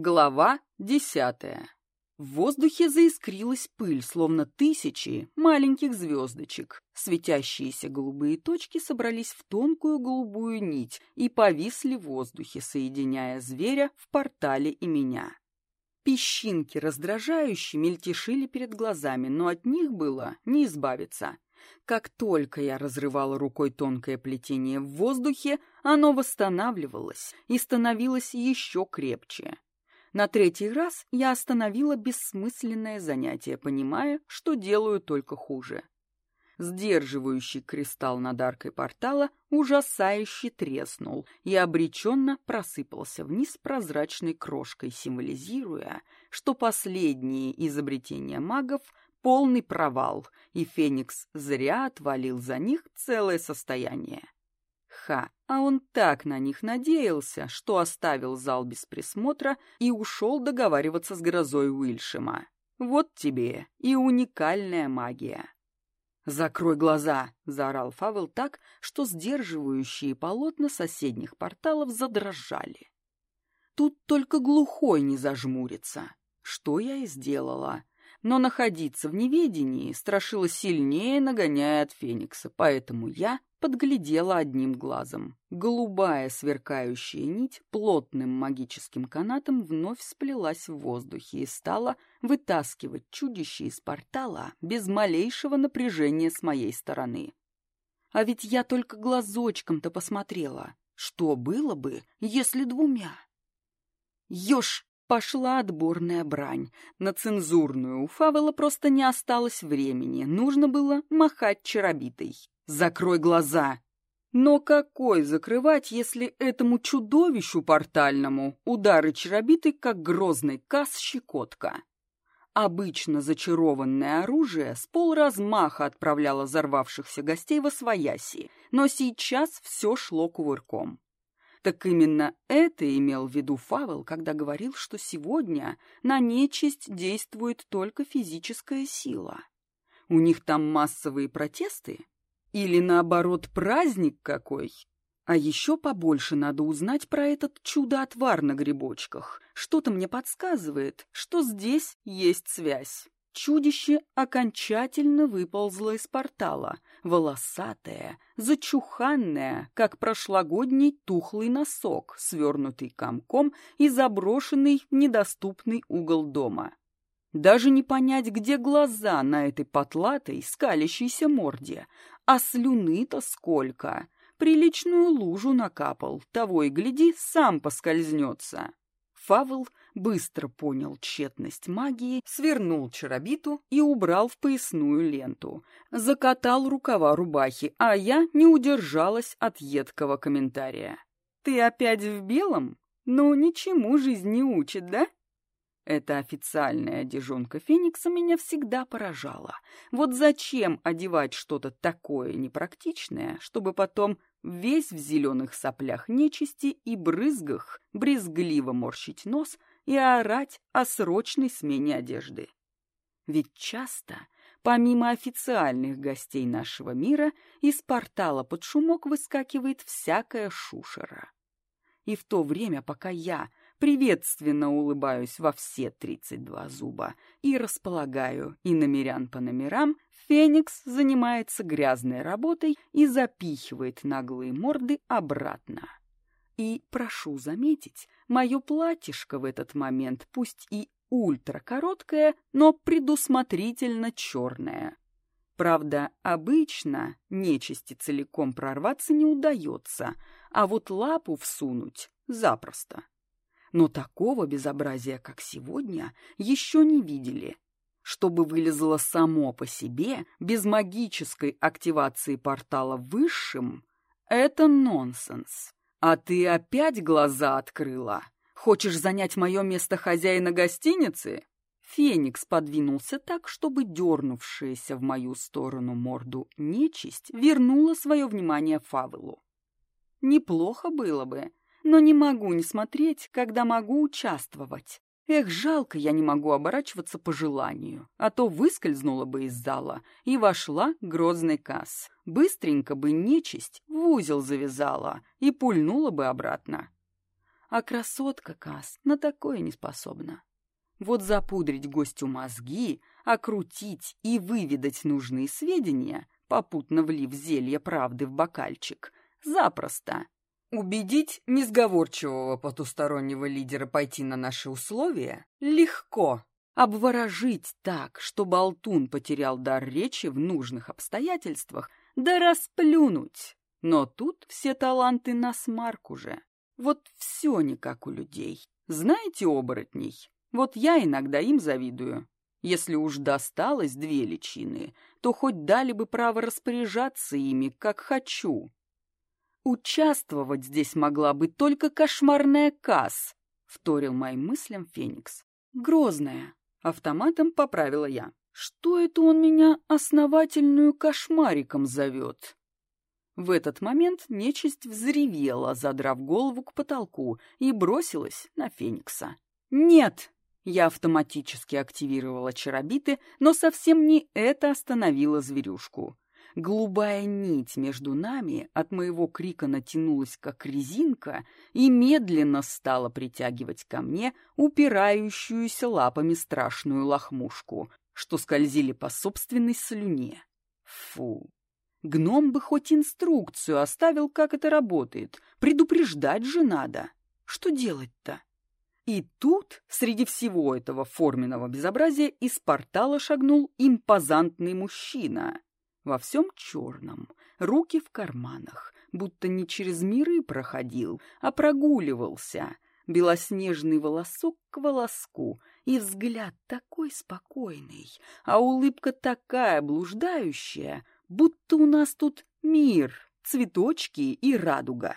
Глава десятая. В воздухе заискрилась пыль, словно тысячи маленьких звездочек. Светящиеся голубые точки собрались в тонкую голубую нить и повисли в воздухе, соединяя зверя в портале и меня. Песчинки раздражающе мельтешили перед глазами, но от них было не избавиться. Как только я разрывала рукой тонкое плетение в воздухе, оно восстанавливалось и становилось еще крепче. На третий раз я остановила бессмысленное занятие, понимая, что делаю только хуже. Сдерживающий кристалл над аркой портала ужасающе треснул и обреченно просыпался вниз прозрачной крошкой, символизируя, что последние изобретения магов — полный провал, и Феникс зря отвалил за них целое состояние. Ха, а он так на них надеялся, что оставил зал без присмотра и ушел договариваться с грозой Уильшема. Вот тебе и уникальная магия. «Закрой глаза!» — заорал Фавел так, что сдерживающие полотна соседних порталов задрожали. Тут только глухой не зажмурится. Что я и сделала но находиться в неведении страшило сильнее, нагоняя от Феникса, поэтому я подглядела одним глазом. Голубая сверкающая нить плотным магическим канатом вновь сплелась в воздухе и стала вытаскивать чудище из портала без малейшего напряжения с моей стороны. А ведь я только глазочком-то посмотрела. Что было бы, если двумя? «Еж!» Пошла отборная брань. На цензурную у Фавела просто не осталось времени. Нужно было махать чаробитой. «Закрой глаза!» Но какой закрывать, если этому чудовищу портальному удары чаробитой, как грозный кас щекотка? Обычно зачарованное оружие с полразмаха отправляло взорвавшихся гостей во свояси, но сейчас все шло кувырком. Так именно это имел в виду Фавел, когда говорил, что сегодня на нечисть действует только физическая сила. У них там массовые протесты? Или, наоборот, праздник какой? А еще побольше надо узнать про этот чудо-отвар на грибочках. Что-то мне подсказывает, что здесь есть связь. Чудище окончательно выползло из портала, волосатое, зачуханное, как прошлогодний тухлый носок, свернутый комком и заброшенный в недоступный угол дома. Даже не понять, где глаза на этой потлатой, скалящейся морде, а слюны-то сколько. Приличную лужу накапал, того и гляди, сам поскользнется. Фавл быстро понял тщетность магии, свернул чаробиту и убрал в поясную ленту. Закатал рукава рубахи, а я не удержалась от едкого комментария. «Ты опять в белом? Ну, ничему жизнь не учит, да?» Эта официальная одежонка Феникса меня всегда поражала. Вот зачем одевать что-то такое непрактичное, чтобы потом весь в зеленых соплях нечисти и брызгах брезгливо морщить нос и орать о срочной смене одежды. Ведь часто, помимо официальных гостей нашего мира, из портала под шумок выскакивает всякая шушера. И в то время, пока я приветственно улыбаюсь во все тридцать два зуба и располагаю и намерян по номерам, Феникс занимается грязной работой и запихивает наглые морды обратно. И, прошу заметить, мое платьишко в этот момент пусть и ультракороткое, но предусмотрительно черное. Правда, обычно нечисти целиком прорваться не удается, а вот лапу всунуть запросто. Но такого безобразия, как сегодня, еще не видели. Чтобы вылезло само по себе, без магической активации портала высшим, это нонсенс. «А ты опять глаза открыла? Хочешь занять мое место хозяина гостиницы?» Феникс подвинулся так, чтобы дернувшаяся в мою сторону морду нечисть вернула свое внимание Фавелу. «Неплохо было бы, но не могу не смотреть, когда могу участвовать. Эх, жалко, я не могу оборачиваться по желанию, а то выскользнула бы из зала и вошла грозный касс. Быстренько бы нечисть в узел завязала и пульнула бы обратно. А красотка Кас на такое не способна. Вот запудрить гостю мозги, окрутить и выведать нужные сведения, попутно влив зелье правды в бокальчик, запросто. Убедить несговорчивого потустороннего лидера пойти на наши условия легко. Обворожить так, что болтун потерял дар речи в нужных обстоятельствах, да расплюнуть. Но тут все таланты на смарк уже. Вот все не как у людей. Знаете оборотней? Вот я иногда им завидую. Если уж досталось две личины, то хоть дали бы право распоряжаться ими, как хочу. Участвовать здесь могла бы только кошмарная Касс, вторил моим мыслям Феникс. Грозная. Автоматом поправила я. Что это он меня основательную кошмариком зовет? В этот момент нечисть взревела, задрав голову к потолку, и бросилась на Феникса. «Нет!» Я автоматически активировала чаробиты, но совсем не это остановило зверюшку. Голубая нить между нами от моего крика натянулась, как резинка, и медленно стала притягивать ко мне упирающуюся лапами страшную лохмушку, что скользили по собственной слюне. Фу! Гном бы хоть инструкцию оставил, как это работает. Предупреждать же надо. Что делать-то? И тут, среди всего этого форменного безобразия, из портала шагнул импозантный мужчина. Во всем черном, руки в карманах, будто не через миры проходил, а прогуливался. Белоснежный волосок к волоску, и взгляд такой спокойный, а улыбка такая блуждающая — будто у нас тут мир, цветочки и радуга.